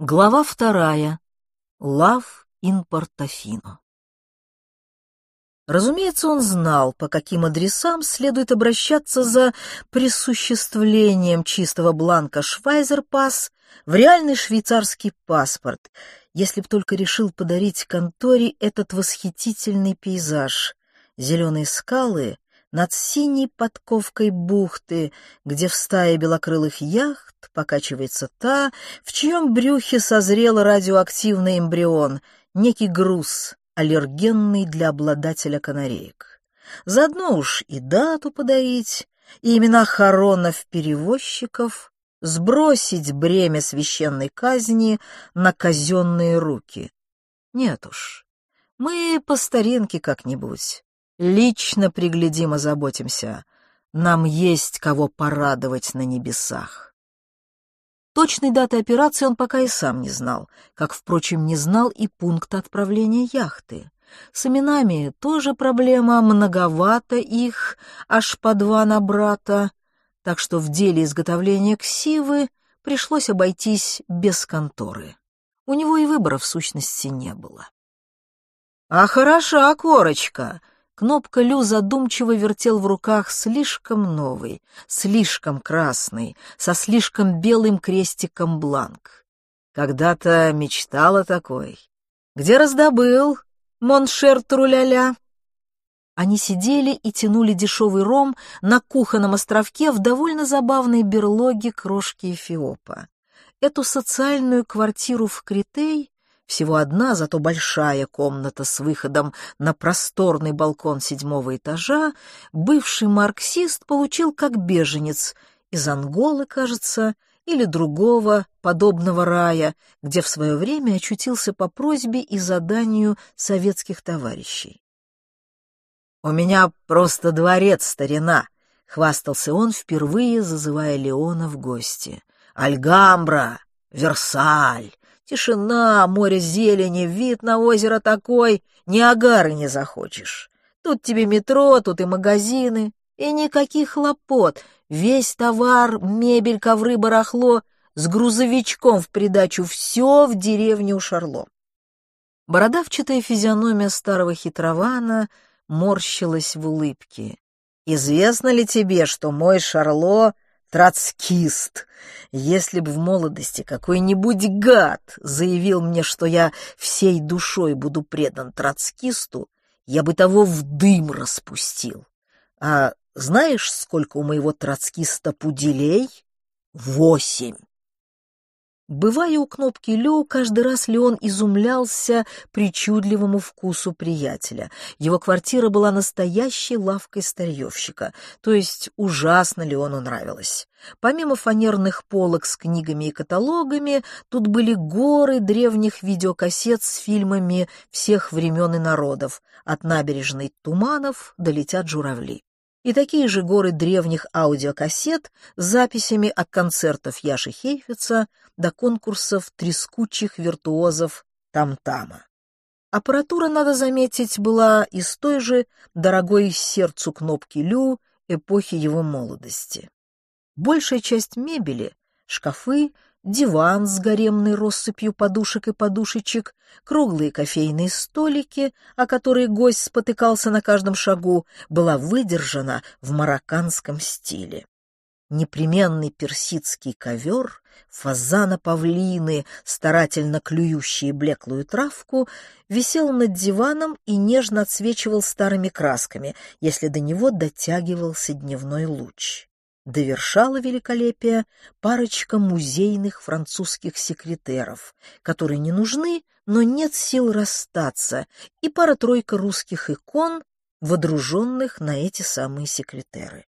Глава вторая. Лав ин Портофино. Разумеется, он знал, по каким адресам следует обращаться за присуществлением чистого бланка Швайзерпас в реальный швейцарский паспорт, если б только решил подарить конторе этот восхитительный пейзаж. Зеленые скалы, над синей подковкой бухты, где в стае белокрылых яхт покачивается та, в чьем брюхе созрел радиоактивный эмбрион, некий груз, аллергенный для обладателя канареек. Заодно уж и дату подарить, и имена хоронов-перевозчиков, сбросить бремя священной казни на казенные руки. Нет уж, мы по старинке как-нибудь. Лично приглядим и заботимся. Нам есть кого порадовать на небесах. Точной даты операции он пока и сам не знал, как, впрочем, не знал и пункта отправления яхты. С именами тоже проблема, многовато их, аж по два на брата, так что в деле изготовления ксивы пришлось обойтись без конторы. У него и выбора в сущности не было. «А хороша корочка!» Кнопка Лю задумчиво вертел в руках слишком новый, слишком красный, со слишком белым крестиком бланк. Когда-то мечтала такой. Где раздобыл, моншер Труляля? Они сидели и тянули дешевый ром на кухонном островке в довольно забавной берлоге крошки Эфиопа. Эту социальную квартиру в Критей всего одна, зато большая комната с выходом на просторный балкон седьмого этажа, бывший марксист получил как беженец из Анголы, кажется, или другого подобного рая, где в свое время очутился по просьбе и заданию советских товарищей. «У меня просто дворец, старина», — хвастался он, впервые зазывая Леона в гости. «Альгамбра, Версаль, Тишина, море зелени, вид на озеро такой, ни агары не захочешь. Тут тебе метро, тут и магазины, и никаких хлопот. Весь товар, мебель, ковры, барахло с грузовичком в придачу все в деревне у Шарло. Бородавчатая физиономия старого хитрована морщилась в улыбке. «Известно ли тебе, что мой Шарло троцкист. Если бы в молодости какой-нибудь гад заявил мне, что я всей душой буду предан троцкисту, я бы того в дым распустил. А знаешь, сколько у моего троцкиста пуделей? Восемь. Бывая у кнопки Лё, каждый раз Леон изумлялся причудливому вкусу приятеля. Его квартира была настоящей лавкой старьевщика, то есть ужасно Леону нравилось. Помимо фанерных полок с книгами и каталогами, тут были горы древних видеокассет с фильмами всех времен и народов, от набережной Туманов до «Летят журавли» и такие же горы древних аудиокассет с записями от концертов Яши Хейфица до конкурсов трескучих виртуозов там-тама. Аппаратура, надо заметить, была из той же дорогой сердцу кнопки Лю эпохи его молодости. Большая часть мебели, шкафы, диван с гаремной россыпью подушек и подушечек, круглые кофейные столики, о которые гость спотыкался на каждом шагу, была выдержана в марокканском стиле. Непременный персидский ковер, фазана-павлины, старательно клюющие блеклую травку, висел над диваном и нежно отсвечивал старыми красками, если до него дотягивался дневной луч довершала великолепие парочка музейных французских секретеров, которые не нужны, но нет сил расстаться, и пара-тройка русских икон, водруженных на эти самые секретеры.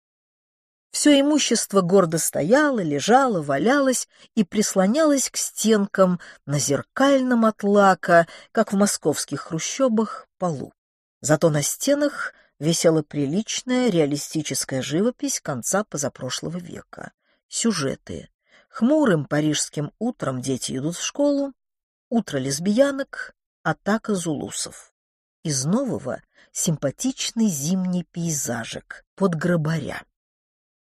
Все имущество гордо стояло, лежало, валялось и прислонялось к стенкам на зеркальном от лака, как в московских хрущобах, полу. Зато на стенах висела приличная реалистическая живопись конца позапрошлого века. Сюжеты. Хмурым парижским утром дети идут в школу, утро лесбиянок, атака зулусов. Из нового симпатичный зимний пейзажик под гробаря.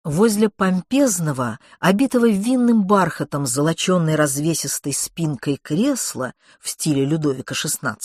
Возле помпезного, обитого винным бархатом золоченной развесистой спинкой кресла в стиле Людовика XVI,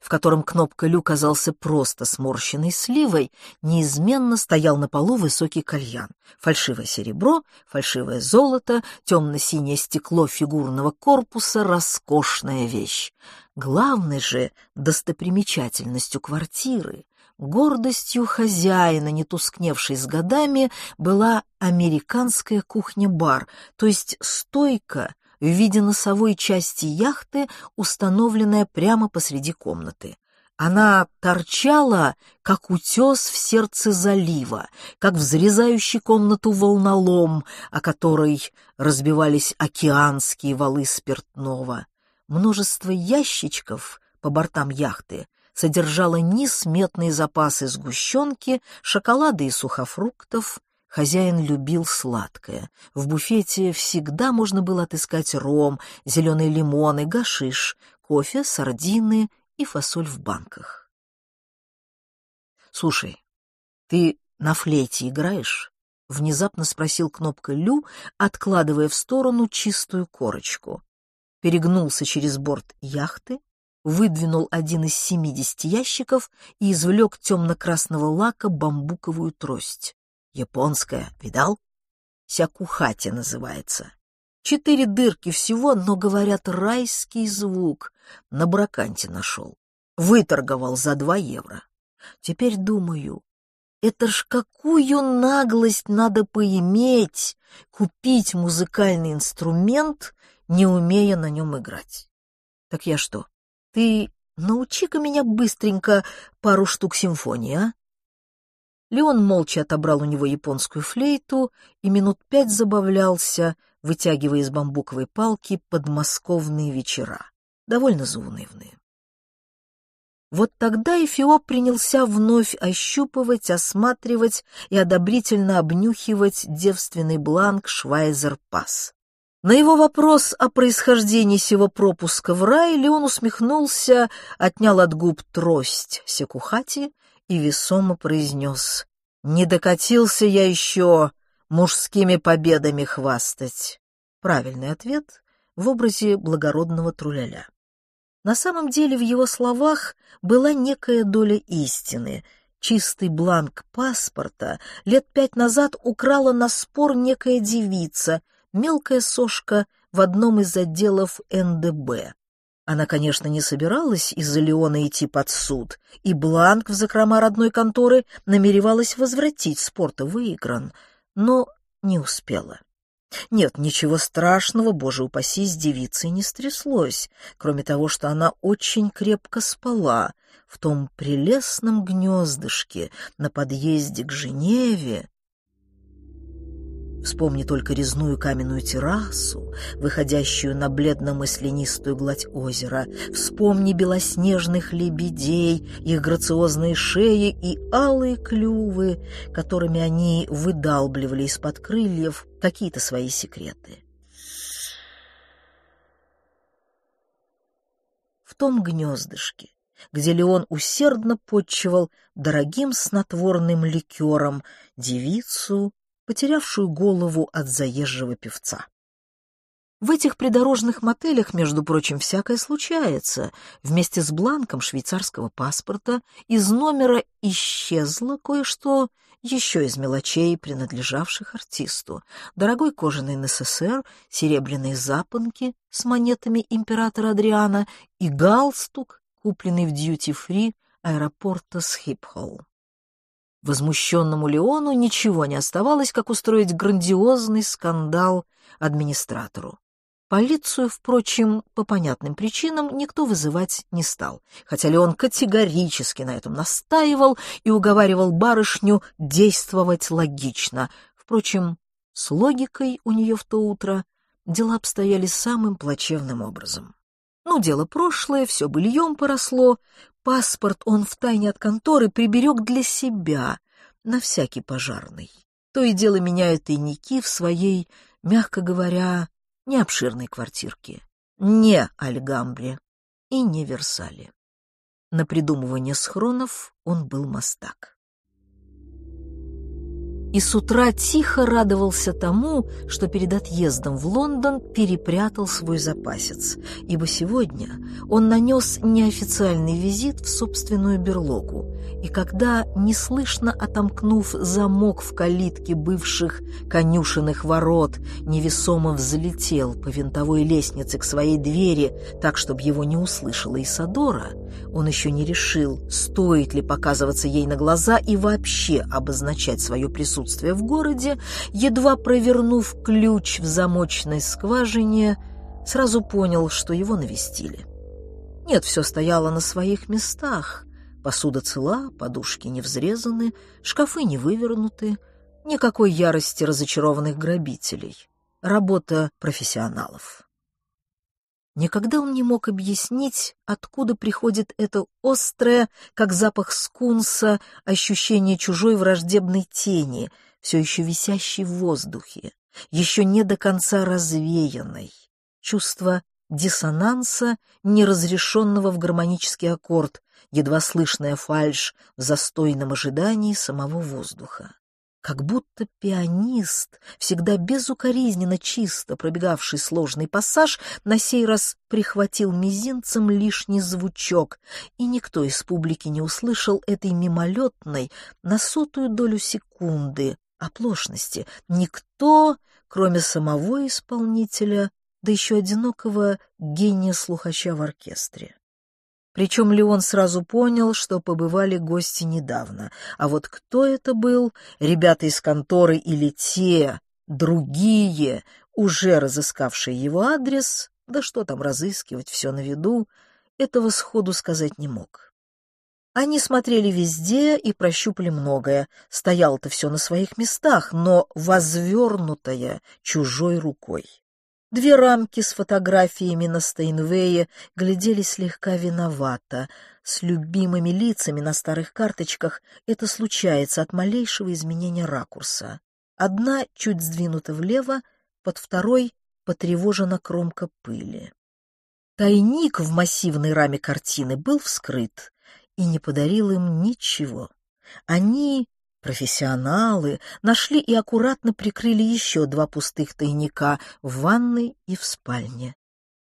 в котором кнопка «Лю» казался просто сморщенной сливой, неизменно стоял на полу высокий кальян. Фальшивое серебро, фальшивое золото, темно-синее стекло фигурного корпуса — роскошная вещь. Главной же достопримечательностью квартиры Гордостью хозяина, не тускневшей с годами, была американская кухня-бар, то есть стойка в виде носовой части яхты, установленная прямо посреди комнаты. Она торчала, как утес в сердце залива, как взрезающий комнату волнолом, о которой разбивались океанские валы спиртного. Множество ящичков по бортам яхты содержала несметные запасы сгущенки, шоколада и сухофруктов. Хозяин любил сладкое. В буфете всегда можно было отыскать ром, зеленые лимоны, гашиш, кофе, сардины и фасоль в банках. «Слушай, ты на флейте играешь?» — внезапно спросил кнопка Лю, откладывая в сторону чистую корочку. Перегнулся через борт яхты, выдвинул один из семидесяти ящиков и извлек темно-красного лака бамбуковую трость. Японская, видал? Сякухати называется. Четыре дырки всего, но, говорят, райский звук. На браканте нашел. Выторговал за два евро. Теперь думаю, это ж какую наглость надо поиметь, купить музыкальный инструмент, не умея на нем играть. Так я что, ты научи-ка меня быстренько пару штук симфонии, а? Леон молча отобрал у него японскую флейту и минут пять забавлялся, вытягивая из бамбуковой палки подмосковные вечера, довольно заунывные. Вот тогда Эфиоп принялся вновь ощупывать, осматривать и одобрительно обнюхивать девственный бланк Швайзер-Пасс. На его вопрос о происхождении сего пропуска в рай Леон усмехнулся, отнял от губ трость Секухати и весомо произнес «Не докатился я еще мужскими победами хвастать». Правильный ответ в образе благородного труляля. На самом деле в его словах была некая доля истины. Чистый бланк паспорта лет пять назад украла на спор некая девица — мелкая сошка в одном из отделов НДБ. Она, конечно, не собиралась из-за Леона идти под суд, и бланк в закрома родной конторы намеревалась возвратить спорта выигран, но не успела. Нет, ничего страшного, боже упаси, с девицей не стряслось, кроме того, что она очень крепко спала в том прелестном гнездышке на подъезде к Женеве, Вспомни только резную каменную террасу, выходящую на бледно-маслянистую гладь озера. Вспомни белоснежных лебедей, их грациозные шеи и алые клювы, которыми они выдалбливали из-под крыльев какие-то свои секреты. В том гнездышке, где Леон усердно подчевал дорогим снотворным ликером девицу потерявшую голову от заезжего певца. В этих придорожных мотелях, между прочим, всякое случается. Вместе с бланком швейцарского паспорта из номера исчезло кое-что еще из мелочей, принадлежавших артисту. Дорогой кожаный НССР, серебряные запонки с монетами императора Адриана и галстук, купленный в дьюти-фри аэропорта Схипхолл. Возмущенному Леону ничего не оставалось, как устроить грандиозный скандал администратору. Полицию, впрочем, по понятным причинам никто вызывать не стал, хотя Леон категорически на этом настаивал и уговаривал барышню действовать логично. Впрочем, с логикой у нее в то утро дела обстояли самым плачевным образом. Ну, дело прошлое, все быльем поросло, Паспорт он втайне от конторы приберег для себя, на всякий пожарный. То и дело меняют тайники в своей, мягко говоря, необширной квартирке. Не Альгамбре и не Версале. На придумывание схронов он был мастак. И с утра тихо радовался тому, что перед отъездом в Лондон перепрятал свой запасец, ибо сегодня он нанес неофициальный визит в собственную берлогу, и когда, неслышно отомкнув замок в калитке бывших конюшенных ворот, невесомо взлетел по винтовой лестнице к своей двери так, чтобы его не услышала Исадора, он еще не решил, стоит ли показываться ей на глаза и вообще обозначать свое присутствие в городе, едва провернув ключ в замочной скважине, сразу понял, что его навестили. Нет, все стояло на своих местах. Посуда цела, подушки не взрезаны, шкафы не вывернуты, никакой ярости разочарованных грабителей. Работа профессионалов. Никогда он не мог объяснить, откуда приходит это острое, как запах скунса, ощущение чужой враждебной тени, все еще висящей в воздухе, еще не до конца развеянной. Чувство диссонанса, неразрешенного в гармонический аккорд, едва слышная фальшь в застойном ожидании самого воздуха как будто пианист, всегда безукоризненно чисто пробегавший сложный пассаж, на сей раз прихватил мизинцем лишний звучок, и никто из публики не услышал этой мимолетной на сотую долю секунды оплошности. Никто, кроме самого исполнителя, да еще одинокого гения-слухача в оркестре. Причем Леон сразу понял, что побывали гости недавно. А вот кто это был, ребята из конторы или те, другие, уже разыскавшие его адрес, да что там разыскивать, все на виду, этого сходу сказать не мог. Они смотрели везде и прощупали многое. Стояло-то все на своих местах, но возвернутое чужой рукой. Две рамки с фотографиями на Стейнвее глядели слегка виновато. С любимыми лицами на старых карточках это случается от малейшего изменения ракурса. Одна чуть сдвинута влево, под второй потревожена кромка пыли. Тайник в массивной раме картины был вскрыт и не подарил им ничего. Они Профессионалы нашли и аккуратно прикрыли еще два пустых тайника в ванной и в спальне.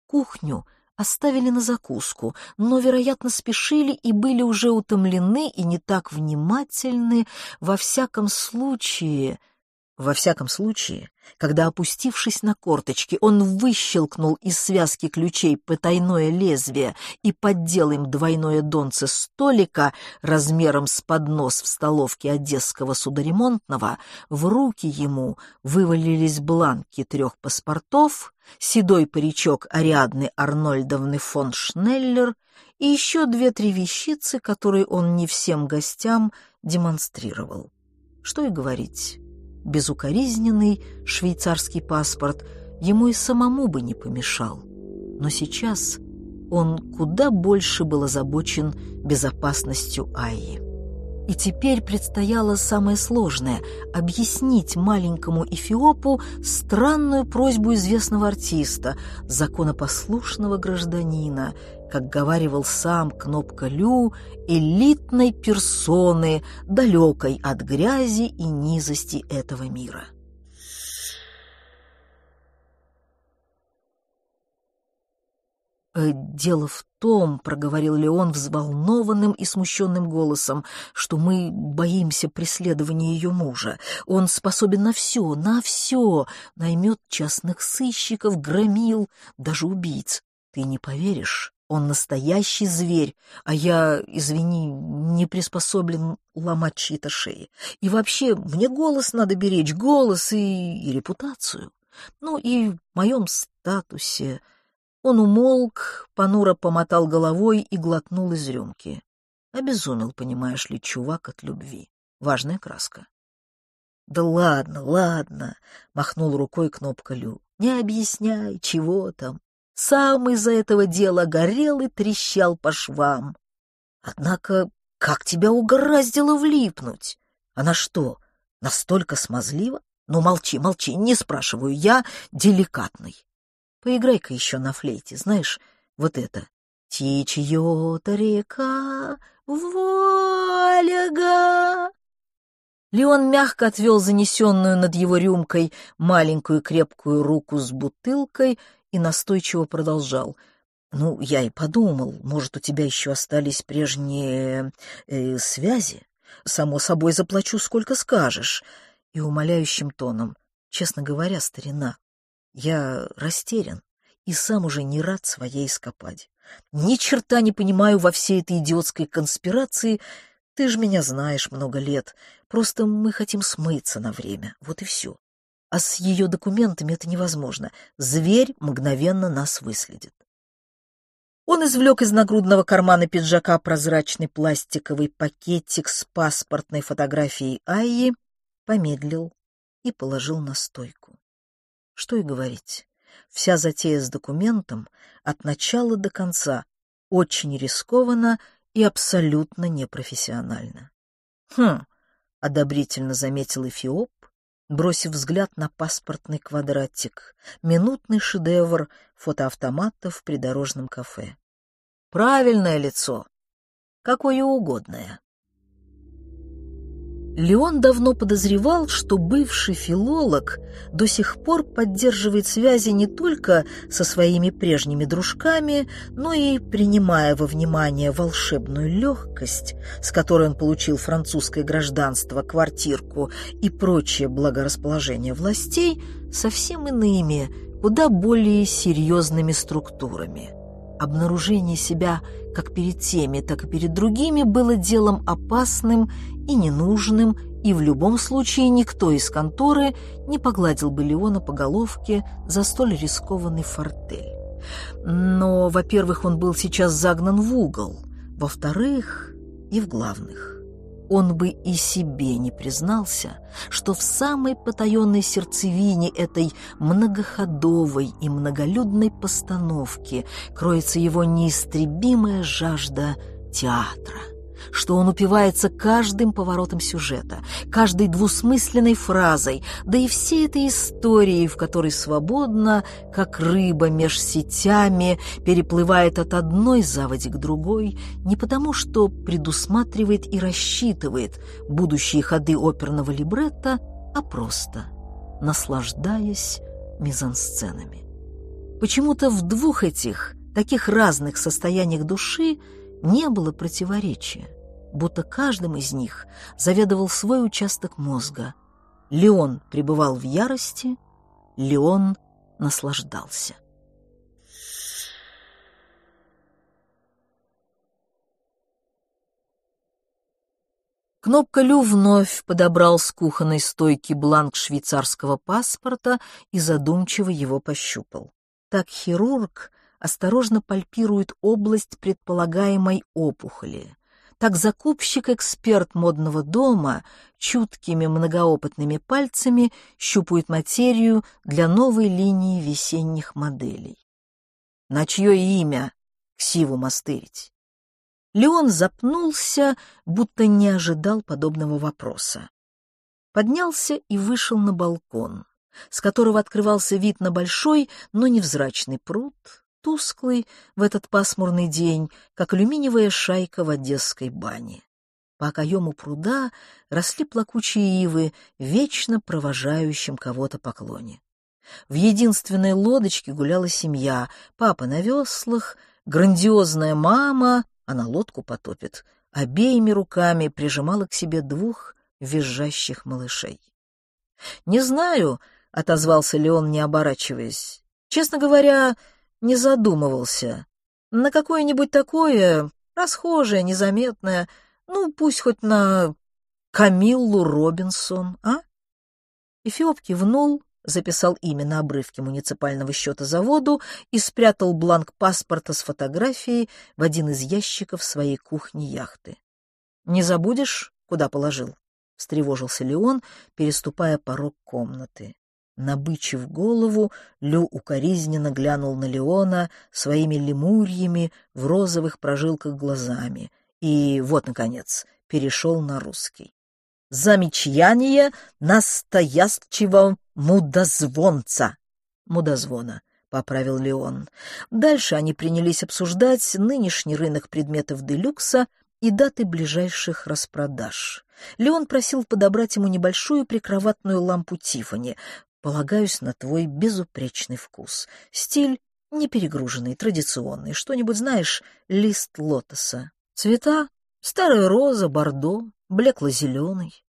Кухню оставили на закуску, но, вероятно, спешили и были уже утомлены и не так внимательны, во всяком случае — во всяком случае, когда, опустившись на корточки, он выщелкнул из связки ключей потайное лезвие и поддел им двойное донце столика размером с поднос в столовке одесского судоремонтного, в руки ему вывалились бланки трех паспортов, седой паричок Ариадны Арнольдовны фон Шнеллер и еще две-три вещицы, которые он не всем гостям демонстрировал. Что и говорить безукоризненный швейцарский паспорт ему и самому бы не помешал. Но сейчас он куда больше был озабочен безопасностью Айи. И теперь предстояло самое сложное — объяснить маленькому Эфиопу странную просьбу известного артиста, законопослушного гражданина, как говаривал сам Кнопка Лю, элитной персоны, далекой от грязи и низости этого мира. «Э, «Дело в том, — проговорил Леон взволнованным и смущенным голосом, — что мы боимся преследования ее мужа. Он способен на все, на все, наймет частных сыщиков, громил, даже убийц. Ты не поверишь, он настоящий зверь, а я, извини, не приспособлен ломать чьи-то шеи. И вообще, мне голос надо беречь, голос и, и репутацию. Ну и в моем статусе. Он умолк, понуро помотал головой и глотнул из рюмки. Обезумел, понимаешь ли, чувак от любви. Важная краска. «Да ладно, ладно», — махнул рукой кнопка Лю. «Не объясняй, чего там. Сам из-за этого дела горел и трещал по швам. Однако, как тебя угораздило влипнуть? Она что, настолько смазлива? Ну, молчи, молчи, не спрашиваю, я деликатный. Поиграй-ка еще на флейте, знаешь, вот это. Течет река, Вольга. Леон мягко отвел занесенную над его рюмкой маленькую крепкую руку с бутылкой и настойчиво продолжал. «Ну, я и подумал, может, у тебя еще остались прежние э, связи? Само собой, заплачу, сколько скажешь». И умоляющим тоном, честно говоря, старина, я растерян и сам уже не рад своей эскападе. Ни черта не понимаю во всей этой идиотской конспирации. Ты же меня знаешь много лет. Просто мы хотим смыться на время. Вот и все. А с ее документами это невозможно. Зверь мгновенно нас выследит. Он извлек из нагрудного кармана пиджака прозрачный пластиковый пакетик с паспортной фотографией Айи, помедлил и положил на стойку. Что и говорить. Вся затея с документом от начала до конца очень рискованно и абсолютно непрофессионально. «Хм», — одобрительно заметил Эфиоп, бросив взгляд на паспортный квадратик, минутный шедевр фотоавтомата в придорожном кафе. «Правильное лицо, какое угодное». Леон давно подозревал, что бывший филолог до сих пор поддерживает связи не только со своими прежними дружками, но и, принимая во внимание волшебную легкость, с которой он получил французское гражданство, квартирку и прочее благорасположение властей, совсем иными, куда более серьезными структурами. Обнаружение себя как перед теми, так и перед другими было делом опасным и ненужным, и в любом случае никто из конторы не погладил бы Леона по головке за столь рискованный фортель. Но, во-первых, он был сейчас загнан в угол, во-вторых, и в главных. Он бы и себе не признался, что в самой потаенной сердцевине этой многоходовой и многолюдной постановки кроется его неистребимая жажда театра что он упивается каждым поворотом сюжета, каждой двусмысленной фразой, да и всей этой историей, в которой свободно, как рыба меж сетями, переплывает от одной заводи к другой, не потому что предусматривает и рассчитывает будущие ходы оперного либретто, а просто наслаждаясь мизансценами. Почему-то в двух этих, таких разных состояниях души не было противоречия, будто каждым из них заведовал свой участок мозга. Леон пребывал в ярости, Леон наслаждался. Кнопка Лю вновь подобрал с кухонной стойки бланк швейцарского паспорта и задумчиво его пощупал. Так хирург осторожно пальпирует область предполагаемой опухоли. Так закупщик-эксперт модного дома чуткими многоопытными пальцами щупает материю для новой линии весенних моделей. На чье имя ксиву мастырить? Леон запнулся, будто не ожидал подобного вопроса. Поднялся и вышел на балкон, с которого открывался вид на большой, но невзрачный пруд, тусклый в этот пасмурный день, как алюминиевая шайка в одесской бане. По окоему пруда росли плакучие ивы, вечно провожающим кого-то поклоне. В единственной лодочке гуляла семья, папа на веслах, грандиозная мама, она лодку потопит, обеими руками прижимала к себе двух визжащих малышей. «Не знаю», — отозвался Леон, не оборачиваясь. «Честно говоря, не задумывался. На какое-нибудь такое, расхожее, незаметное, ну, пусть хоть на Камиллу Робинсон, а? Эфиоп кивнул, записал имя на обрывке муниципального счета заводу и спрятал бланк паспорта с фотографией в один из ящиков своей кухни-яхты. «Не забудешь, куда положил?» — встревожился Леон, переступая порог комнаты. Набычив голову, Лю укоризненно глянул на Леона своими лемурьями в розовых прожилках глазами и, вот, наконец, перешел на русский. «Замечание настоящего мудозвонца!» «Мудозвона», — поправил Леон. Дальше они принялись обсуждать нынешний рынок предметов делюкса и даты ближайших распродаж. Леон просил подобрать ему небольшую прикроватную лампу Тифани. Полагаюсь на твой безупречный вкус. Стиль не перегруженный, традиционный. Что-нибудь знаешь? Лист лотоса. Цвета? Старая роза, бордо, блекло-зеленый.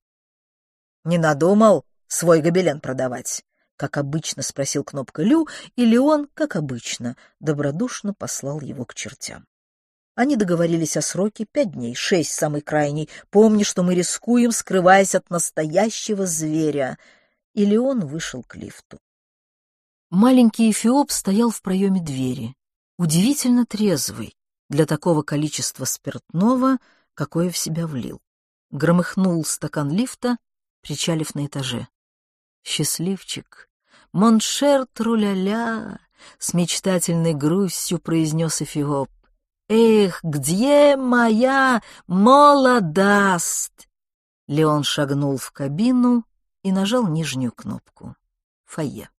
Не надумал свой гобелен продавать? Как обычно спросил Кнопка Лю, и Леон, как обычно, добродушно послал его к чертям. Они договорились о сроке пять дней, шесть самый крайний. Помни, что мы рискуем, скрываясь от настоящего зверя. И Леон вышел к лифту. Маленький Эфиоп стоял в проеме двери, удивительно трезвый для такого количества спиртного, какое в себя влил. Громыхнул стакан лифта, причалив на этаже. Счастливчик, mon cher труляля, с мечтательной грустью произнес Эфиоп. «Эх, где моя молодость?» Леон шагнул в кабину и нажал нижнюю кнопку. Фойе.